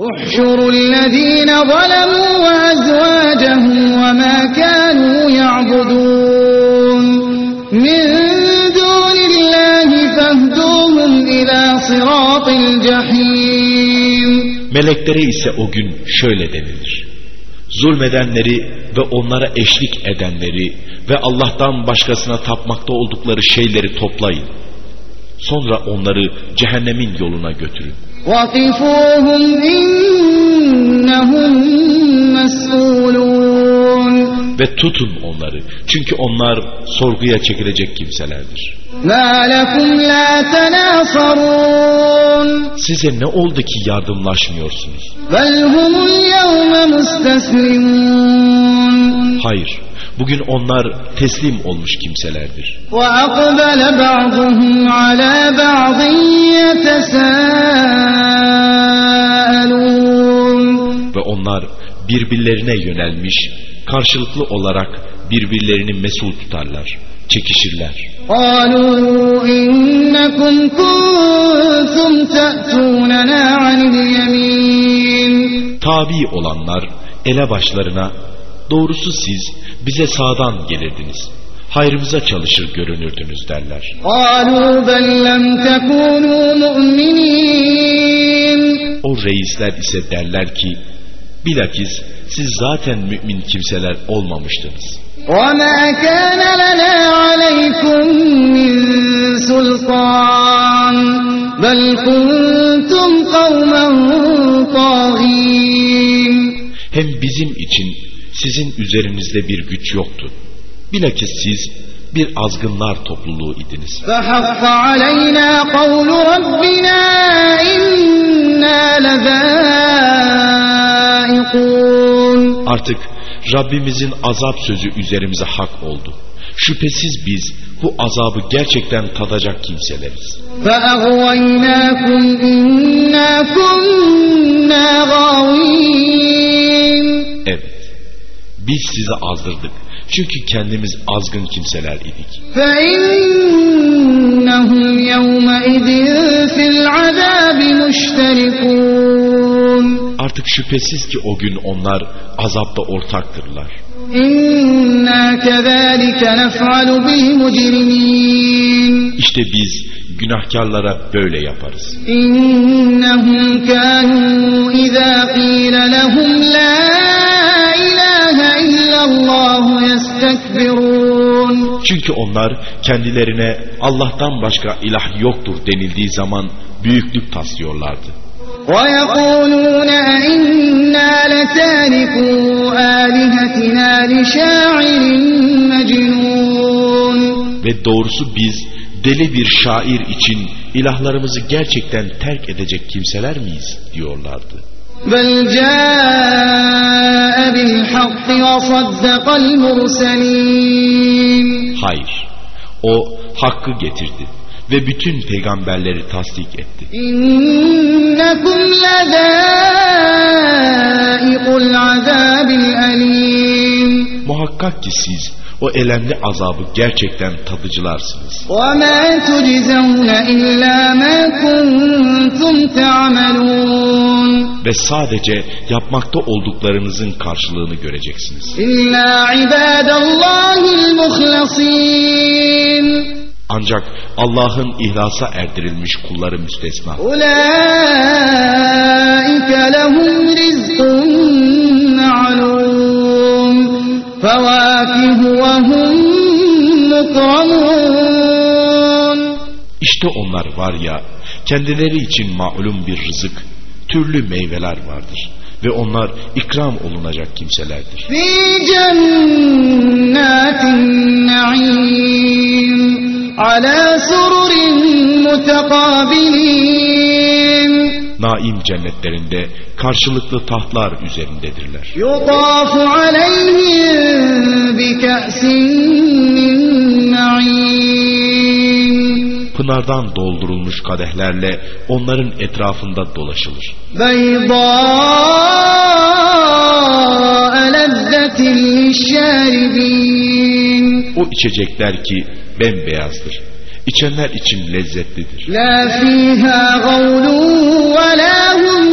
احشروا الذين ظلموا وأزواجهم وما كانوا يعبدون من دون الله فاهدوهم إلى صراط الجحيم Meleklere ise o gün şöyle denilir. Zulmedenleri ve onlara eşlik edenleri ve Allah'tan başkasına tapmakta oldukları şeyleri toplayın. Sonra onları cehennemin yoluna götürün. وقفوهم إنهم مسؤولون ve tutun onları. Çünkü onlar sorguya çekilecek kimselerdir. Size ne oldu ki yardımlaşmıyorsunuz? Hayır, bugün onlar teslim olmuş kimselerdir. Ve onlar birbirlerine yönelmiş, karşılıklı olarak birbirlerini mesul tutarlar, çekişirler. قالوا إنكم كنتم تأتوننا عن اليمين Tabi olanlar elebaşlarına, doğrusu siz bize sağdan gelirdiniz, hayrımıza çalışır görünürdünüz derler. قالوا بل لم تكونوا مؤمنين O reisler ise derler ki, bilakis siz zaten mümin kimseler olmamıştınız. وما كان لنا عليكم من سلطان بل كنتم قوما طاغين Hem bizim için sizin üzerinizde bir güç yoktu. Bilakis siz bir azgınlar topluluğu idiniz. فحق علينا قول ربنا إنا لذائقون Artık Rabbimizin azap sözü üzerimize hak oldu. Şüphesiz biz bu azabı gerçekten tadacak kimseleriz. فأغويناكم إنا كنا Biz sizi azdırdık. Çünkü kendimiz azgın kimseler idik. Artık şüphesiz ki o gün onlar azapta ortaktırlar. İşte biz günahkarlara böyle yaparız. İnnehum kânû izâ qîle lehum lâ Çünkü onlar kendilerine Allah'tan başka ilah yoktur denildiği zaman büyüklük taslıyorlardı. ويقولون أئنا لتاركو آلهتنا لشاعر مجنون Ve doğrusu biz deli bir şair için ilahlarımızı gerçekten terk edecek kimseler miyiz diyorlardı. بل جاء بالحق وصدق المرسلين Hayır. O hakkı getirdi ve bütün peygamberleri tasdik etti. إنكم لذائق العذاب الأليم Muhakkak ki siz o elemli azabı gerçekten tadıcılarsınız. وما تجزون إلا ما كنتم تعملون ve sadece yapmakta olduklarınızın karşılığını göreceksiniz. Ancak Allah'ın ihlasa erdirilmiş kulları müstesna. İşte onlar var ya kendileri için malum bir rızık türlü meyveler vardır ve onlar ikram olunacak kimselerdir. Naim cennetlerinde karşılıklı tahtlar üzerindedirler. Yutafu aleyhim pınardan doldurulmuş kadehlerle onların etrafında dolaşılır. O içecekler ki bembeyazdır. İçenler için lezzetlidir. La ve la hum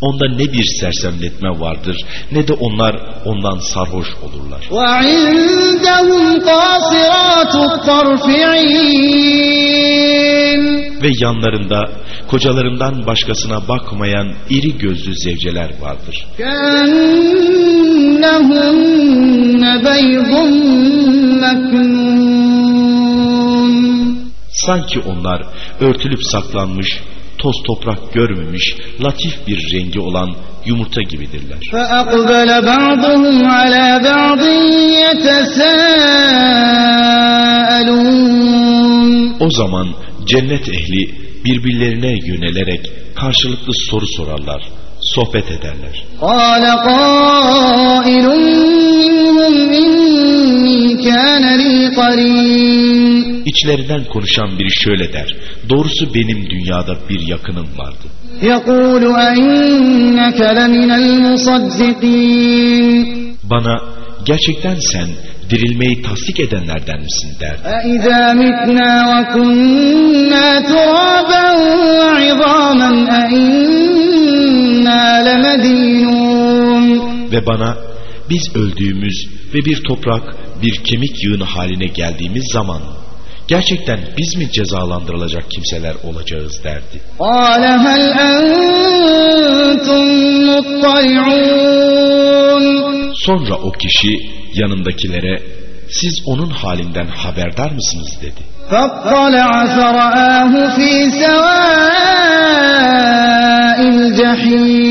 Onda ne bir sersemletme vardır ne de onlar ondan sarhoş olurlar. Ve yanlarında kocalarından başkasına bakmayan iri gözlü zevceler vardır. Sanki onlar örtülüp saklanmış toz toprak görmemiş, latif bir rengi olan yumurta gibidirler. فأقبل بعضهم على بعض يتساءلون O zaman cennet ehli birbirlerine yönelerek karşılıklı soru sorarlar, sohbet ederler. قال قائل منهم إني كان لي قرين İçlerinden konuşan biri şöyle der, doğrusu benim dünyada bir yakınım vardı. يقول أئنك لمن المصدقين Bana gerçekten sen dirilmeyi tasdik edenlerden misin derdi. أإذا متنا وكنا ترابا وعظاما أئنا لمدينون Ve bana biz öldüğümüz ve bir toprak, bir kemik yığını haline geldiğimiz zaman gerçekten biz mi cezalandırılacak kimseler olacağız derdi. قال هل أنتم مطلعون Sonra o kişi yanındakilere siz onun halinden haberdar mısınız dedi. فاطلع فرآه في سواء الجحيم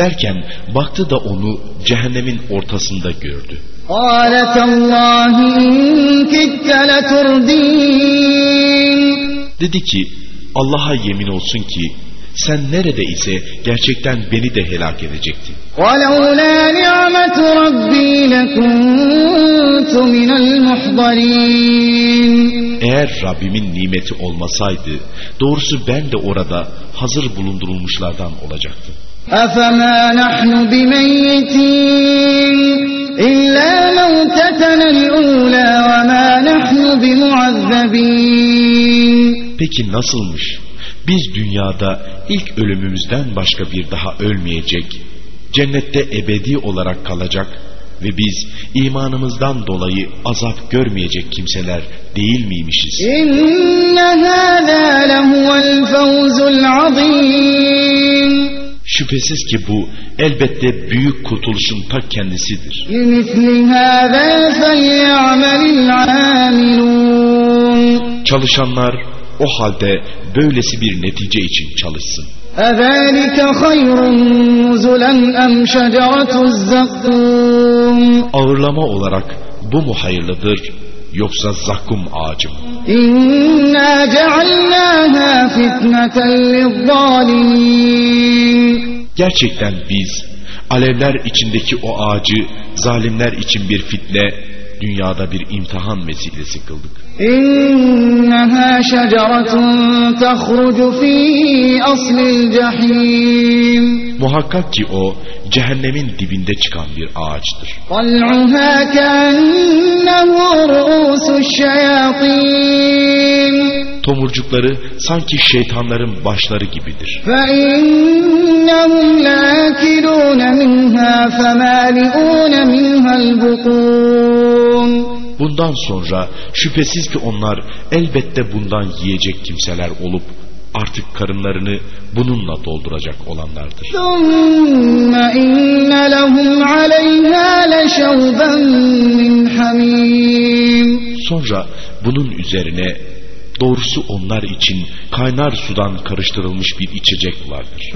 Derken baktı da onu cehennemin ortasında gördü. Dedi ki Allah'a yemin olsun ki sen nerede ise gerçekten beni de helak edecektin. Eğer Rabbimin nimeti olmasaydı doğrusu ben de orada hazır bulundurulmuşlardan olacaktım. أفما نحن بميتين إلا موتتنا الأولى وما نحن بمعذبين Peki nasılmış? Biz dünyada ilk ölümümüzden başka bir daha ölmeyecek, cennette ebedi olarak kalacak ve biz imanımızdan dolayı azap görmeyecek kimseler değil miymişiz? إن هذا لهو الفوز العظيم Şüphesiz ki bu elbette büyük kurtuluşun ta kendisidir. Çalışanlar o halde böylesi bir netice için çalışsın. Ağırlama olarak bu mu hayırlıdır yoksa zakkum ağacı mı? İnna ceallâhâ fitneten lizzâlimîn Gerçekten biz alevler içindeki o ağacı zalimler için bir fitne, dünyada bir imtihan vesilesi kıldık. إنها شجرة تخرج في أصل الجحيم Muhakkak ki o cehennemin dibinde çıkan bir ağaçtır. طلعها كأنه رؤوس الشياطين Tomurcukları sanki şeytanların başları gibidir. فإنهم لآكلون منها فمالئون منها البطون Bundan sonra şüphesiz ki onlar elbette bundan yiyecek kimseler olup artık karınlarını bununla dolduracak olanlardır. Sonra bunun üzerine doğrusu onlar için kaynar sudan karıştırılmış bir içecek vardır.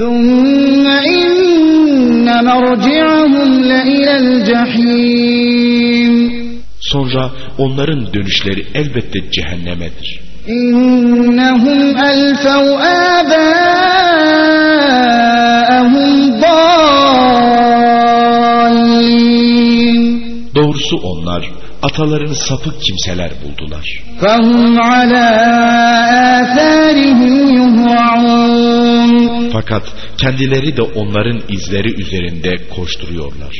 Sonra onların dönüşleri elbette cehennemedir. İnnehum elfev âbâehum dâllin. Doğrusu onlar atalarını sapık kimseler buldular. Fehum alâ Fakat kendileri de onların izleri üzerinde koşturuyorlar.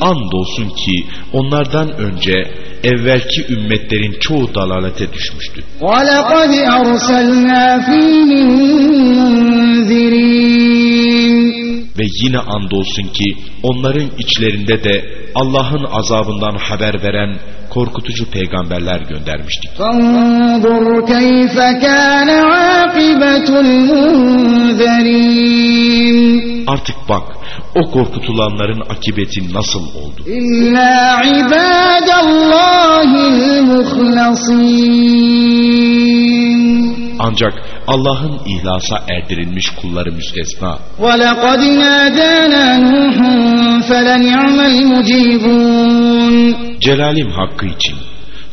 Andolsun ki onlardan önce evvelki ümmetlerin çoğu dalalete düşmüştü. Ve yine andolsun ki onların içlerinde de Allah'ın azabından haber veren korkutucu peygamberler göndermiştik. Artık bak o korkutulanların akibeti nasıl oldu? Ancak Allah'ın ihlasa erdirilmiş kulları müstesna. ولقد نادانا نوح فلنعم المجيبون Celalim hakkı için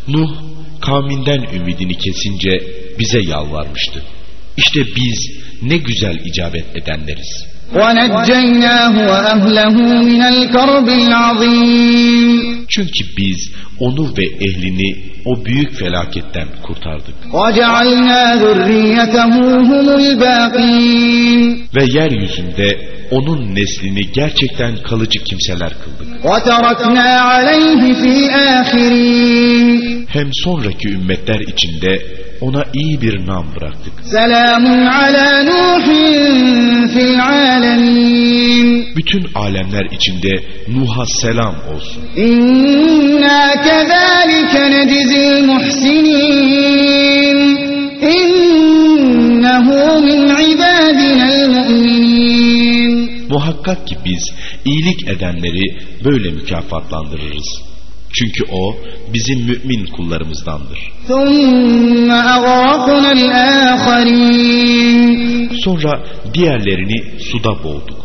Nuh kavminden ümidini kesince bize yalvarmıştı. İşte biz ne güzel icabet edenleriz. ونجيناه وأهله من الكرب العظيم çünkü biz onu ve ehlini o büyük felaketten kurtardık. ve yeryüzünde onun neslini gerçekten kalıcı kimseler kıldık. Hem sonraki ümmetler içinde ona iyi bir nam bıraktık. Selamun ala Nuhin fil alemin. Bütün alemler içinde Nuh'a selam olsun. İnna kezalike nedizil muhsinin. İnnehu min ibadinel mu'minin. Muhakkak ki biz iyilik edenleri böyle mükafatlandırırız. Çünkü o bizim mümin kullarımızdandır. Sonra diğerlerini suda boğduk.